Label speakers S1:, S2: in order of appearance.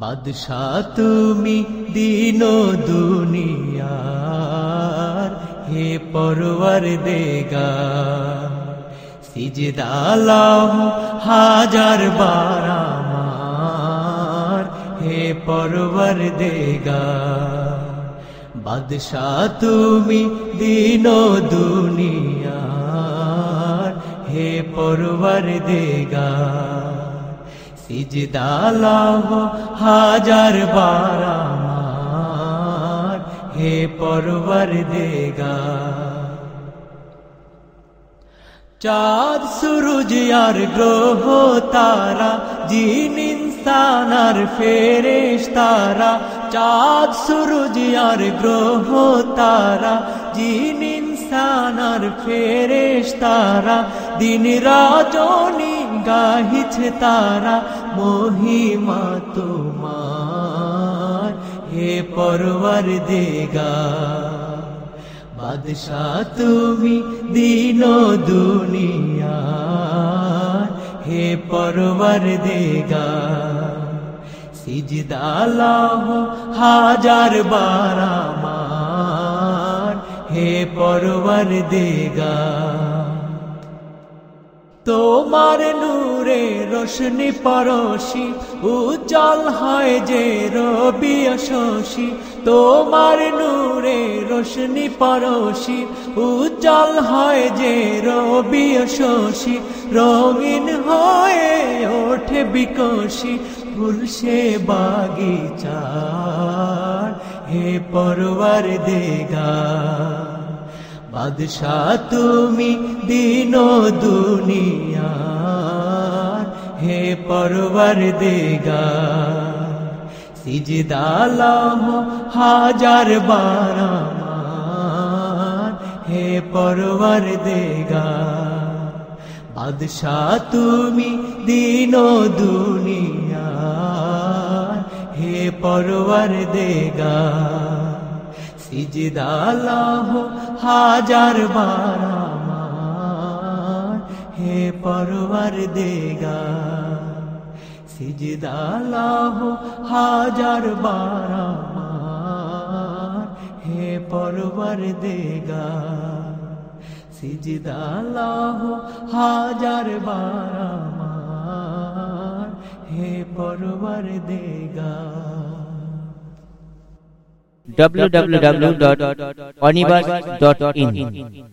S1: বাদশাহ তুমি দিন দুনিয়ার হে পরওয়ার দেগা সিজদালাম হাজার বার আমার, হে পরওয়ার দেগা বাদশাহ তুমি দিন দুনিয়ার, হে পরওয়ার দেগা সিজদালাহ হাজার বারামার হে পরবর দেগা চাঁদ, সুরুজ আর গ্রহ তারা, জিন, ইনসান আর ফেরেশ তারা। চাঁদ, সুরুজ আর গ্রহ তারা, জিন আর ফেরেশ তারা দিন রাজনী গাহিছে তারা, মহিমা তোমার, হে পরবর দেগা বাদশাহ তুমি দিন দুনিয়া হে পরবর দেগা সিজদালাহ হাজার বার আমার হে পরবর দেগা তোমার নূরে রোশনি পরশি, উজ্জ্বল হয় যে রবি শশী তোমার নূরে রোশনি পরশি, উজ্জ্বল হয় যে রবি শশী রঙিন হয়ে ওঠে বিকশি ফুল সে বাগিচার। হে পরবার দেগা বাদশাহ তুমি দিন দুনিয়া হে পরবর দেগা সিজদালাম হাজার বার হে পরবর দেগা বাদশাহ তুমি দিন দুনিয়া পরবর দেগা। সিজদালাহ হাজার বার আমার। হে পরবর দেগা। সিজদালাহ হাজার বার আমার। হে পরবর দেগা। সিজদালাহ হাজার বার আমার। হে পরবর দেগা।
S2: www.onibus.in